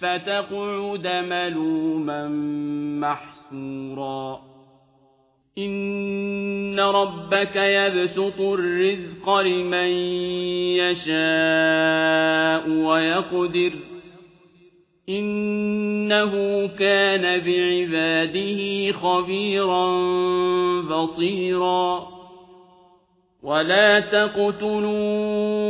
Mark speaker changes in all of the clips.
Speaker 1: فتقعد ملوما محسورا إن ربك يبسط الرزق لمن يشاء ويقدر. إنه كان بعباده خبيرا بصيرا. ولا تقتلوا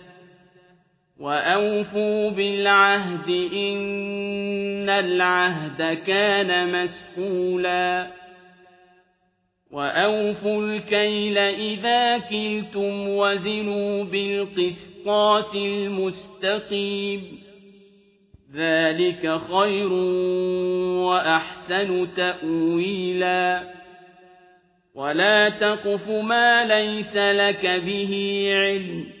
Speaker 1: وأوفوا بالعهد إن العهد كان مسئولا وأوفوا الكيل إذا كلتم وزنوا بالقسطاس المستقيم ذلك خير وأحسن تأويلا ولا تقف ما ليس لك به علم